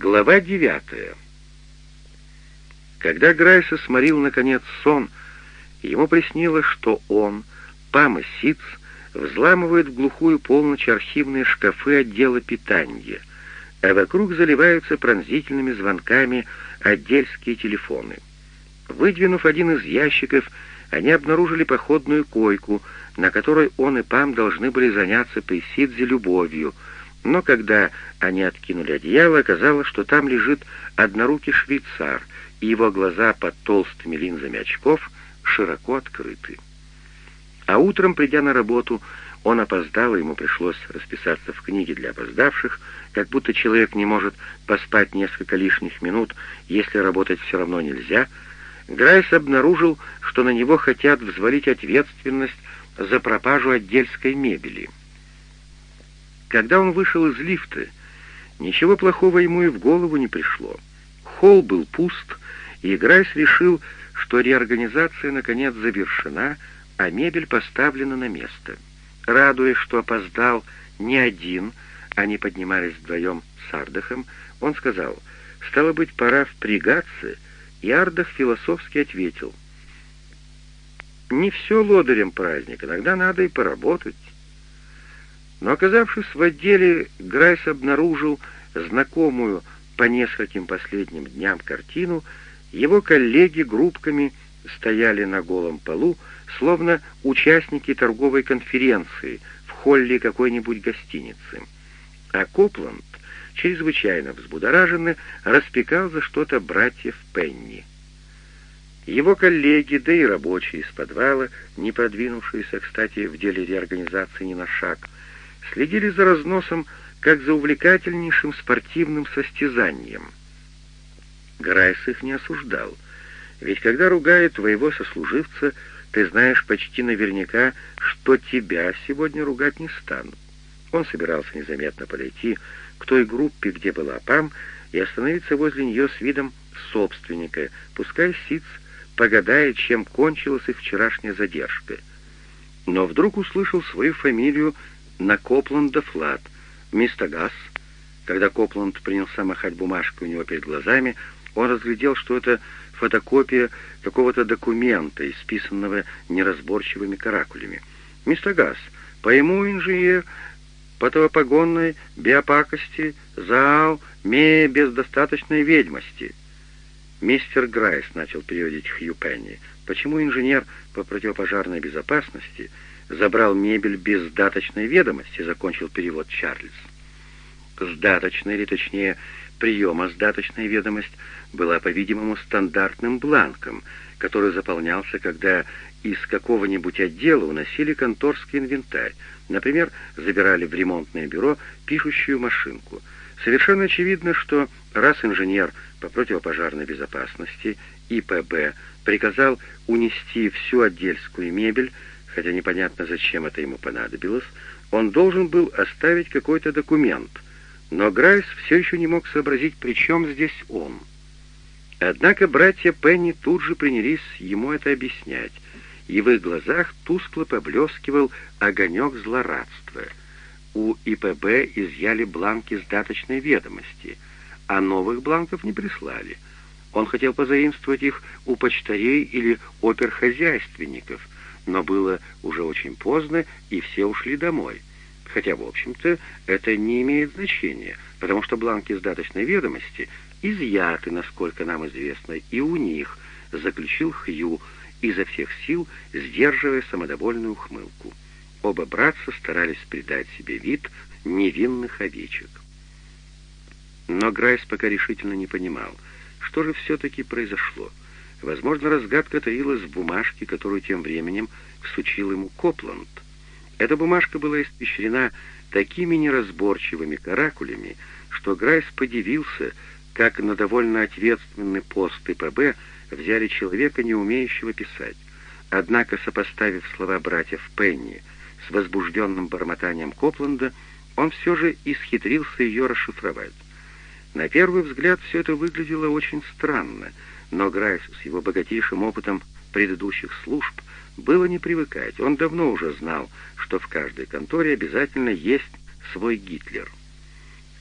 Глава девятая. Когда Грайса сморил, наконец, сон, ему приснилось, что он, Пам и Сиц, взламывают в глухую полночь архивные шкафы отдела питания, а вокруг заливаются пронзительными звонками отдельские телефоны. Выдвинув один из ящиков, они обнаружили походную койку, на которой он и Пам должны были заняться Пейсидзе любовью — но когда они откинули одеяло, оказалось, что там лежит однорукий швейцар, и его глаза под толстыми линзами очков широко открыты. А утром, придя на работу, он опоздал, и ему пришлось расписаться в книге для опоздавших, как будто человек не может поспать несколько лишних минут, если работать все равно нельзя, Грайс обнаружил, что на него хотят взвалить ответственность за пропажу отдельской мебели — когда он вышел из лифта, ничего плохого ему и в голову не пришло. Холл был пуст, и Грайс решил, что реорганизация наконец завершена, а мебель поставлена на место. Радуясь, что опоздал не один, они поднимались вдвоем с Ардахом, он сказал, «Стало быть, пора впрягаться», и Ардах философски ответил, «Не все лодырем праздник, иногда надо и поработать». Но оказавшись в отделе, Грайс обнаружил знакомую по нескольким последним дням картину, его коллеги группками стояли на голом полу, словно участники торговой конференции в холле какой-нибудь гостиницы. А Копланд, чрезвычайно взбудораженный, распекал за что-то братьев Пенни. Его коллеги, да и рабочие из подвала, не продвинувшиеся, кстати, в деле реорганизации ни на шаг, следили за разносом, как за увлекательнейшим спортивным состязанием. Грайс их не осуждал, ведь когда ругает твоего сослуживца, ты знаешь почти наверняка, что тебя сегодня ругать не станут. Он собирался незаметно подойти к той группе, где была Пам, и остановиться возле нее с видом собственника, пускай Сиц погадает, чем кончилась их вчерашняя задержка. Но вдруг услышал свою фамилию на Копланда флат. «Мистер Гасс». Когда Копланд принялся махать бумажкой у него перед глазами, он разглядел, что это фотокопия какого-то документа, исписанного неразборчивыми каракулями. «Мистер Гасс, пойму инженер противопогонной биопакости, заал, ме без достаточной ведьмости». «Мистер Грайс», — начал переводить Хью Пенни, — «почему инженер по противопожарной безопасности — забрал мебель без даточной ведомости», — закончил перевод Чарльз. Сдаточная, или точнее, приема сдаточная ведомость была, по-видимому, стандартным бланком, который заполнялся, когда из какого-нибудь отдела уносили конторский инвентарь, например, забирали в ремонтное бюро пишущую машинку. Совершенно очевидно, что раз инженер по противопожарной безопасности ИПБ приказал унести всю отдельскую мебель, хотя непонятно, зачем это ему понадобилось, он должен был оставить какой-то документ, но Грайс все еще не мог сообразить, при чем здесь он. Однако братья Пенни тут же принялись ему это объяснять, и в их глазах тускло поблескивал огонек злорадства. У ИПБ изъяли бланки сдаточной ведомости, а новых бланков не прислали. Он хотел позаимствовать их у почтарей или оперхозяйственников, но было уже очень поздно, и все ушли домой. Хотя, в общем-то, это не имеет значения, потому что бланки сдаточной ведомости изъяты, насколько нам известно, и у них, заключил Хью, изо всех сил сдерживая самодовольную ухмылку. Оба братца старались придать себе вид невинных овечек. Но Грайс пока решительно не понимал, что же все-таки произошло. Возможно, разгадка таилась в бумажке, которую тем временем всучил ему Копланд. Эта бумажка была испещрена такими неразборчивыми каракулями, что Грайс подивился, как на довольно ответственный пост ИПБ взяли человека, не умеющего писать. Однако, сопоставив слова братьев Пенни с возбужденным бормотанием Копланда, он все же исхитрился ее расшифровать. На первый взгляд все это выглядело очень странно — но Грайс с его богатейшим опытом предыдущих служб было не привыкать. Он давно уже знал, что в каждой конторе обязательно есть свой Гитлер.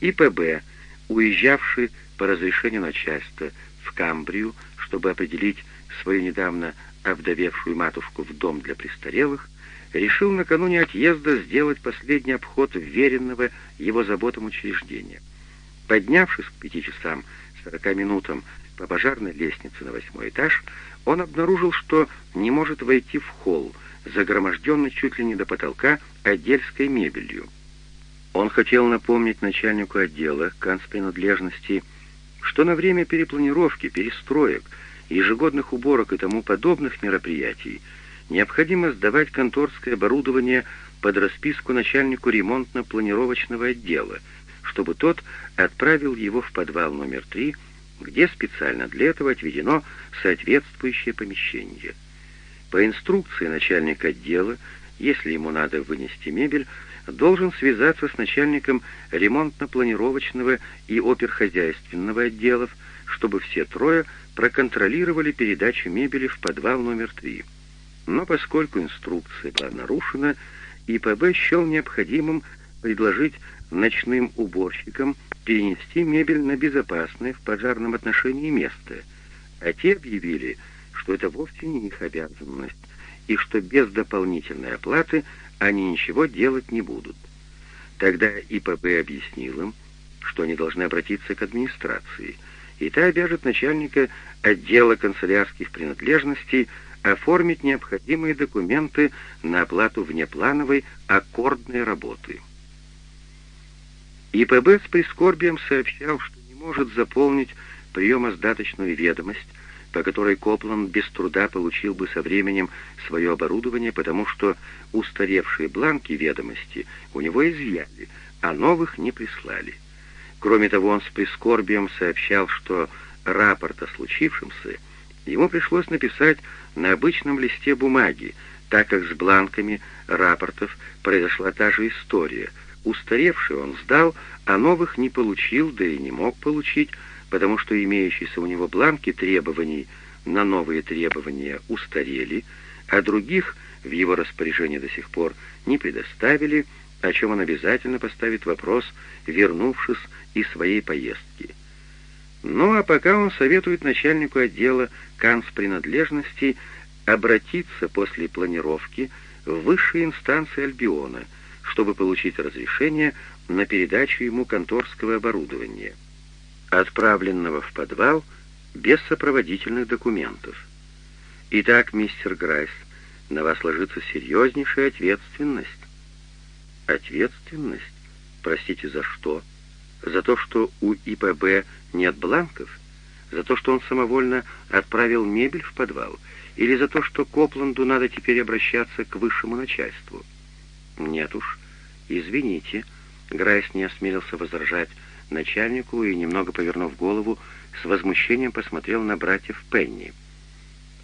ИПБ уезжавший по разрешению начальства в Камбрию, чтобы определить свою недавно овдовевшую матушку в дом для престарелых, решил накануне отъезда сделать последний обход веренного его заботам учреждения. Поднявшись к пяти часам сорока минутам по пожарной лестнице на восьмой этаж, он обнаружил, что не может войти в холл, загроможденный чуть ли не до потолка отдельской мебелью. Он хотел напомнить начальнику отдела канцпринадлежности, что на время перепланировки, перестроек, ежегодных уборок и тому подобных мероприятий необходимо сдавать конторское оборудование под расписку начальнику ремонтно-планировочного отдела, чтобы тот отправил его в подвал номер три, где специально для этого отведено соответствующее помещение. По инструкции начальника отдела, если ему надо вынести мебель, должен связаться с начальником ремонтно-планировочного и оперхозяйственного отделов, чтобы все трое проконтролировали передачу мебели в подвал номер три. Но поскольку инструкция была нарушена, ИПБ счел необходимым предложить ночным уборщикам перенести мебель на безопасное в пожарном отношении место, а те объявили, что это вовсе не их обязанность, и что без дополнительной оплаты они ничего делать не будут. Тогда ИПБ объяснил им, что они должны обратиться к администрации, и та обяжет начальника отдела канцелярских принадлежностей оформить необходимые документы на оплату внеплановой аккордной работы. ИПБ с прискорбием сообщал, что не может заполнить приемосдаточную ведомость, по которой Копланд без труда получил бы со временем свое оборудование, потому что устаревшие бланки ведомости у него изъяли, а новых не прислали. Кроме того, он с прискорбием сообщал, что рапорт о случившемся ему пришлось написать на обычном листе бумаги, так как с бланками рапортов произошла та же история. Устаревший он сдал, а новых не получил, да и не мог получить, потому что имеющиеся у него бланки требований на новые требования устарели, а других в его распоряжении до сих пор не предоставили, о чем он обязательно поставит вопрос, вернувшись из своей поездки. Ну а пока он советует начальнику отдела канцпринадлежностей обратиться после планировки в высшие инстанции Альбиона, чтобы получить разрешение на передачу ему конторского оборудования отправленного в подвал без сопроводительных документов. Итак, мистер Грайс, на вас ложится серьезнейшая ответственность. Ответственность? Простите, за что? За то, что у ИПБ нет бланков? За то, что он самовольно отправил мебель в подвал? Или за то, что Копланду надо теперь обращаться к высшему начальству? Нет уж, извините. Грайс не осмелился возражать начальнику и, немного повернув голову, с возмущением посмотрел на братьев Пенни.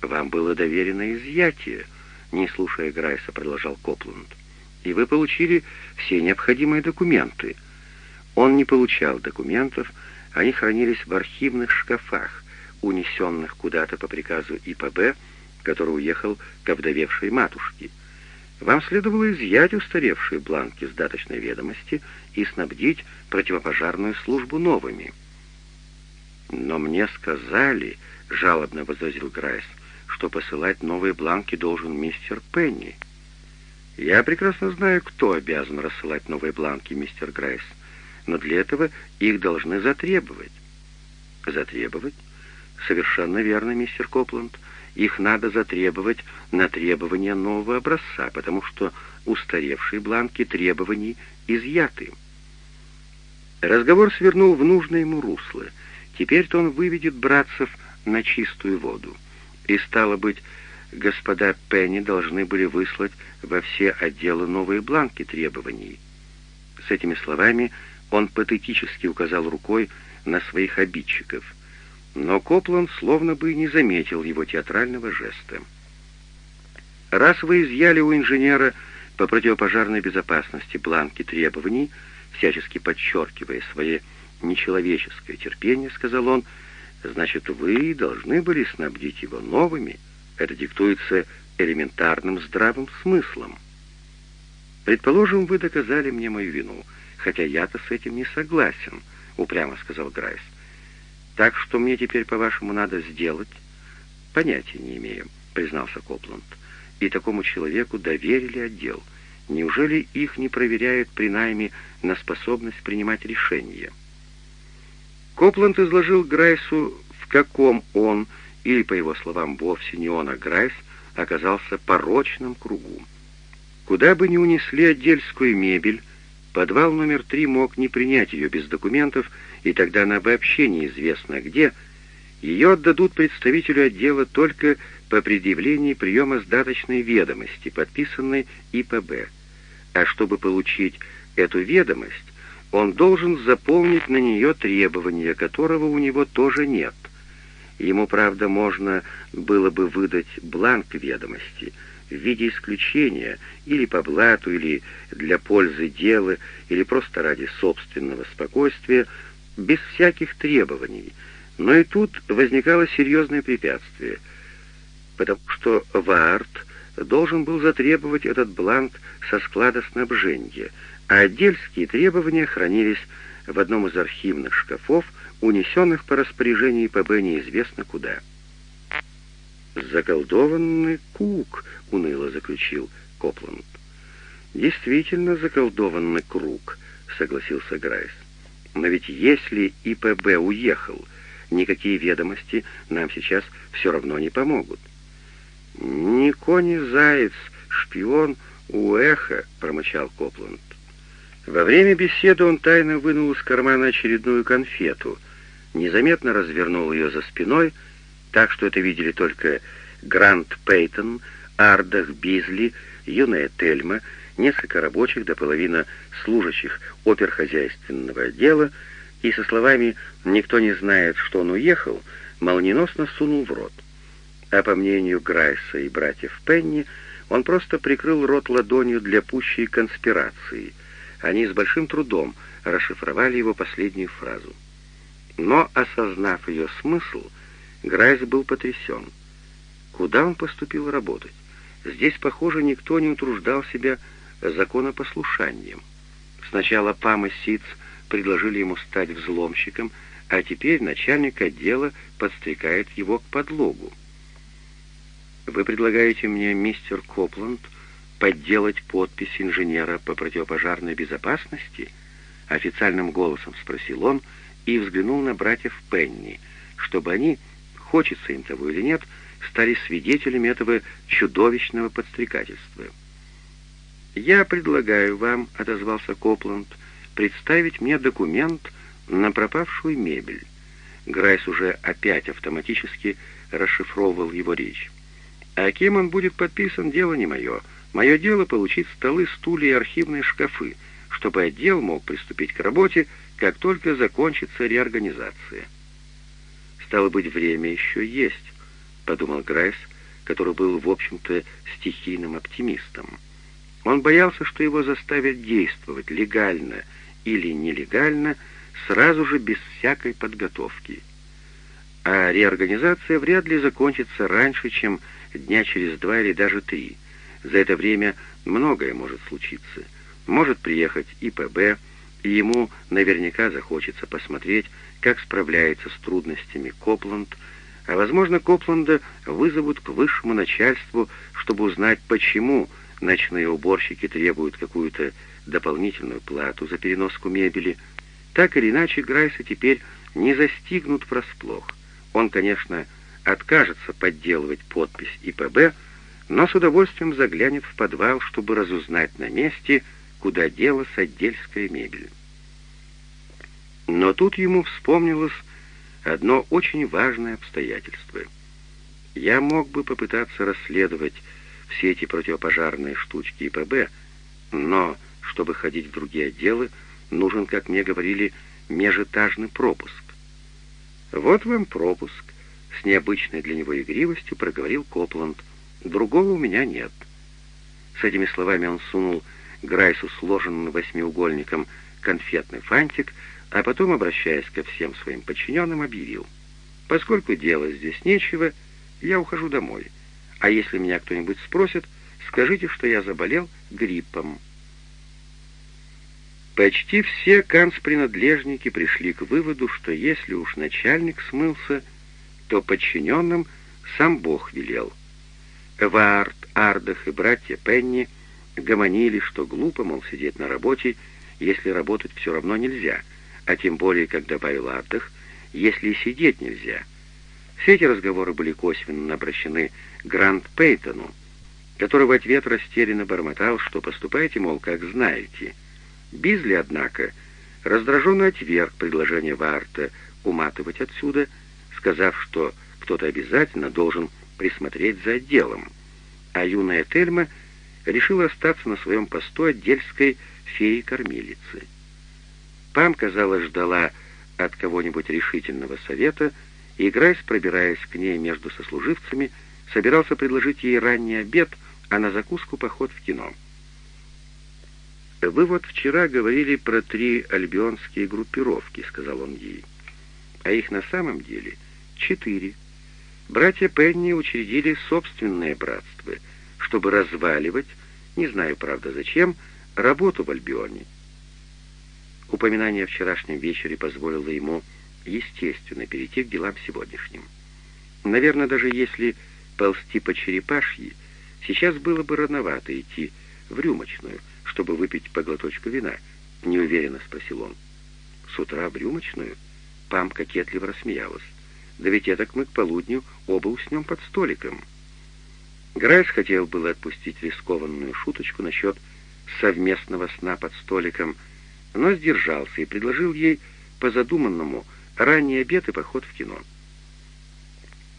«Вам было доверено изъятие», — не слушая Грайса, продолжал Копланд. «И вы получили все необходимые документы». Он не получал документов, они хранились в архивных шкафах, унесенных куда-то по приказу ИПБ, который уехал к овдовевшей матушке. Вам следовало изъять устаревшие бланки с даточной ведомости и снабдить противопожарную службу новыми. «Но мне сказали», — жалобно возразил Грайс, «что посылать новые бланки должен мистер Пенни». «Я прекрасно знаю, кто обязан рассылать новые бланки, мистер Грайс, но для этого их должны затребовать». «Затребовать?» «Совершенно верно, мистер Копланд их надо затребовать на требования нового образца, потому что устаревшие бланки требований изъяты. Разговор свернул в нужное ему русло. Теперь-то он выведет братцев на чистую воду. И, стало быть, господа Пенни должны были выслать во все отделы новые бланки требований. С этими словами он патетически указал рукой на своих обидчиков — но Копланд словно бы не заметил его театрального жеста. «Раз вы изъяли у инженера по противопожарной безопасности бланки требований, всячески подчеркивая свое нечеловеческое терпение, — сказал он, — значит, вы должны были снабдить его новыми. Это диктуется элементарным здравым смыслом. Предположим, вы доказали мне мою вину, хотя я-то с этим не согласен, — упрямо сказал Грайс. «Так что мне теперь, по-вашему, надо сделать?» «Понятия не имею», — признался Копланд. «И такому человеку доверили отдел. Неужели их не проверяют при найме на способность принимать решения?» Копланд изложил Грайсу, в каком он, или, по его словам, вовсе не он, а Грайс, оказался порочным кругу. Куда бы ни унесли отдельскую мебель, подвал номер три мог не принять ее без документов, и тогда она вообще неизвестно где. Ее отдадут представителю отдела только по предъявлении приема сдаточной ведомости, подписанной ИПБ. А чтобы получить эту ведомость, он должен заполнить на нее требования, которого у него тоже нет. Ему, правда, можно было бы выдать бланк ведомости в виде исключения или по блату, или для пользы дела, или просто ради собственного спокойствия, без всяких требований. Но и тут возникало серьезное препятствие, потому что Ваарт должен был затребовать этот бланк со склада снабжения, а отдельские требования хранились в одном из архивных шкафов, унесенных по распоряжению ИПБ неизвестно куда. «Заколдованный круг», — уныло заключил Копланд. «Действительно заколдованный круг», — согласился Грайс. «Но ведь если ИПБ уехал, никакие ведомости нам сейчас все равно не помогут». «Ни кони заяц, шпион у эхо», — промычал Копланд. Во время беседы он тайно вынул из кармана очередную конфету — незаметно развернул ее за спиной, так что это видели только Грант Пейтон, Ардах Бизли, юная Тельма, несколько рабочих до половины служащих оперхозяйственного отдела, и со словами «никто не знает, что он уехал», молниеносно сунул в рот. А по мнению Грайса и братьев Пенни, он просто прикрыл рот ладонью для пущей конспирации. Они с большим трудом расшифровали его последнюю фразу. Но, осознав ее смысл, Грайс был потрясен. Куда он поступил работать? Здесь, похоже, никто не утруждал себя законопослушанием. Сначала Пам и Сиц предложили ему стать взломщиком, а теперь начальник отдела подстрекает его к подлогу. «Вы предлагаете мне, мистер Копланд, подделать подпись инженера по противопожарной безопасности?» Официальным голосом спросил он, — и взглянул на братьев Пенни, чтобы они, хочется им того или нет, стали свидетелями этого чудовищного подстрекательства. «Я предлагаю вам», — отозвался Копланд, — «представить мне документ на пропавшую мебель». Грайс уже опять автоматически расшифровывал его речь. «А кем он будет подписан, дело не мое. Мое дело — получить столы, стулья и архивные шкафы, чтобы отдел мог приступить к работе как только закончится реорганизация. «Стало быть, время еще есть», — подумал Грайс, который был, в общем-то, стихийным оптимистом. Он боялся, что его заставят действовать легально или нелегально, сразу же без всякой подготовки. А реорганизация вряд ли закончится раньше, чем дня через два или даже три. За это время многое может случиться. Может приехать ИПБ, и ему наверняка захочется посмотреть, как справляется с трудностями Копланд, а, возможно, Копланда вызовут к высшему начальству, чтобы узнать, почему ночные уборщики требуют какую-то дополнительную плату за переноску мебели. Так или иначе, Грайса теперь не застигнут врасплох. Он, конечно, откажется подделывать подпись ИПБ, но с удовольствием заглянет в подвал, чтобы разузнать на месте, куда делась отдельская мебель. Но тут ему вспомнилось одно очень важное обстоятельство. Я мог бы попытаться расследовать все эти противопожарные штучки ИПБ, но, чтобы ходить в другие отделы, нужен, как мне говорили, межэтажный пропуск. «Вот вам пропуск», — с необычной для него игривостью проговорил Копланд. «Другого у меня нет». С этими словами он сунул Грайсу сложенным восьмиугольником конфетный фантик, а потом, обращаясь ко всем своим подчиненным, объявил, «Поскольку делать здесь нечего, я ухожу домой, а если меня кто-нибудь спросит, скажите, что я заболел гриппом». Почти все канцпринадлежники пришли к выводу, что если уж начальник смылся, то подчиненным сам Бог велел. Вард, Ардах и братья Пенни гомонили, что глупо, мол, сидеть на работе, если работать все равно нельзя, а тем более, как добавил Ардах, если и сидеть нельзя. Все эти разговоры были косвенно обращены Грант Пейтону, который в ответ растерянно бормотал, что поступайте, мол, как знаете. Бизли, однако, раздраженно отверг предложение Варта уматывать отсюда, сказав, что кто-то обязательно должен присмотреть за отделом, а юная Тельма решила остаться на своем посту отдельской феи-кормилицы. Пам, казалось, ждала от кого-нибудь решительного совета, и Грайс, пробираясь к ней между сослуживцами, собирался предложить ей ранний обед, а на закуску поход в кино. «Вы вот вчера говорили про три альбионские группировки», — сказал он ей. «А их на самом деле четыре. Братья Пенни учредили собственное братство, чтобы разваливать, не знаю, правда, зачем, работу в Альбионе. Упоминание о вчерашнем вечере позволило ему, естественно, перейти к делам сегодняшним. Наверное, даже если ползти по черепашьи, сейчас было бы рановато идти в рюмочную, чтобы выпить по глоточку вина, неуверенно спросил он. С утра в рюмочную? Пам кокетливо рассмеялась. Да ведь так мы к полудню оба уснем под столиком. Грайс хотел было отпустить рискованную шуточку насчет совместного сна под столиком, но сдержался и предложил ей по задуманному ранний обед и поход в кино.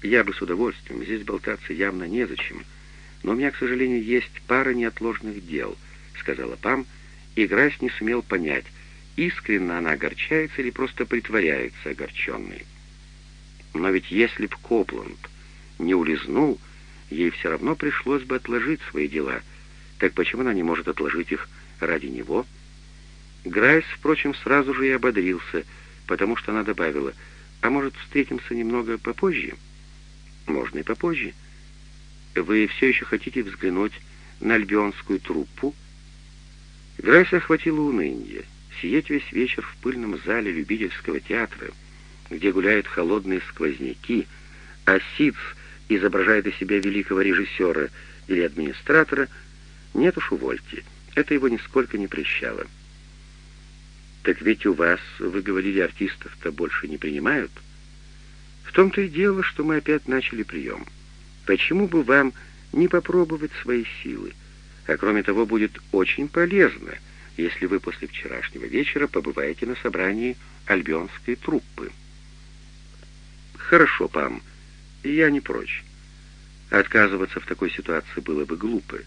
«Я бы с удовольствием, здесь болтаться явно незачем, но у меня, к сожалению, есть пара неотложных дел», — сказала Пам, и Грайс не сумел понять, искренне она огорчается или просто притворяется огорченной. Но ведь если б Копланд не улизнул, ей все равно пришлось бы отложить свои дела. Так почему она не может отложить их ради него?» Грайс, впрочем, сразу же и ободрился, потому что она добавила, «А может, встретимся немного попозже?» «Можно и попозже. Вы все еще хотите взглянуть на альбионскую труппу?» Грайс охватило уныние. Сидеть весь вечер в пыльном зале любительского театра, где гуляют холодные сквозняки, а Сиц изображает из себя великого режиссера или администратора, нет уж увольте. Это его нисколько не прещало. «Так ведь у вас, вы говорили, артистов-то больше не принимают?» «В том-то и дело, что мы опять начали прием. Почему бы вам не попробовать свои силы? А кроме того, будет очень полезно, если вы после вчерашнего вечера побываете на собрании альбионской труппы». «Хорошо, Пам, я не прочь». Отказываться в такой ситуации было бы глупо.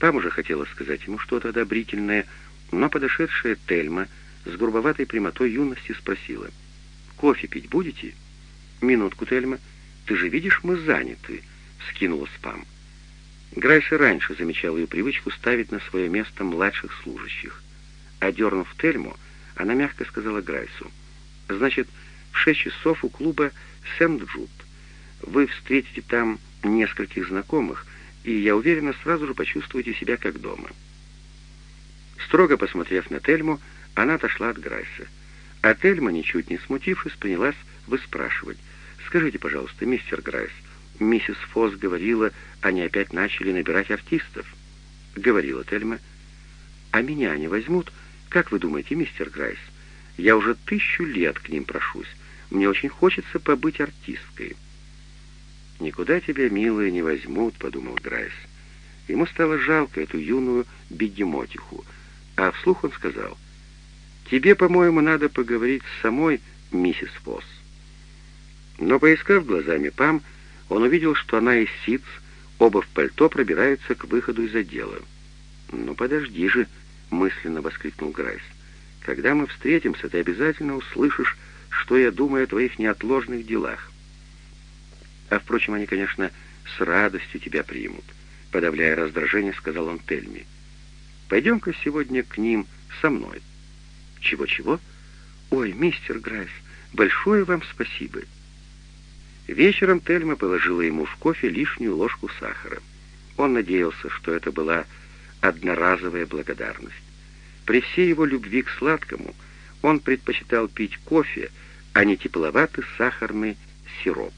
Пам уже хотела сказать ему что-то одобрительное, но подошедшая Тельма — с грубоватой прямотой юности спросила. «Кофе пить будете?» «Минутку, Тельма. Ты же видишь, мы заняты», — вскинула спам. Грайс и раньше замечал ее привычку ставить на свое место младших служащих. Одернув Тельму, она мягко сказала Грайсу. «Значит, в шесть часов у клуба Сент-Джуд. Вы встретите там нескольких знакомых, и, я уверена, сразу же почувствуете себя как дома». Строго посмотрев на Тельму, она отошла от Грайса. А Тельма, ничуть не смутившись, принялась выспрашивать. «Скажите, пожалуйста, мистер Грайс, миссис Фосс говорила, они опять начали набирать артистов?» Говорила Тельма. «А меня не возьмут? Как вы думаете, мистер Грайс? Я уже тысячу лет к ним прошусь. Мне очень хочется побыть артисткой». «Никуда тебя, милая, не возьмут», — подумал Грайс. Ему стало жалко эту юную бегемотиху, а вслух он сказал — Тебе, по-моему, надо поговорить с самой миссис Фосс». Но, поискав глазами Пам, он увидел, что она и Сиц, оба в пальто, пробираются к выходу из отдела. «Ну, подожди же», — мысленно воскликнул Грайс. «Когда мы встретимся, ты обязательно услышишь, что я думаю о твоих неотложных делах». «А, впрочем, они, конечно, с радостью тебя примут», — подавляя раздражение, сказал он Тельми. «Пойдем-ка сегодня к ним со мной». «Чего-чего? Ой, мистер Грайс, большое вам спасибо». Вечером Тельма положила ему в кофе лишнюю ложку сахара. Он надеялся, что это была одноразовая благодарность. При всей его любви к сладкому он предпочитал пить кофе, а не тепловатый сахарный сироп.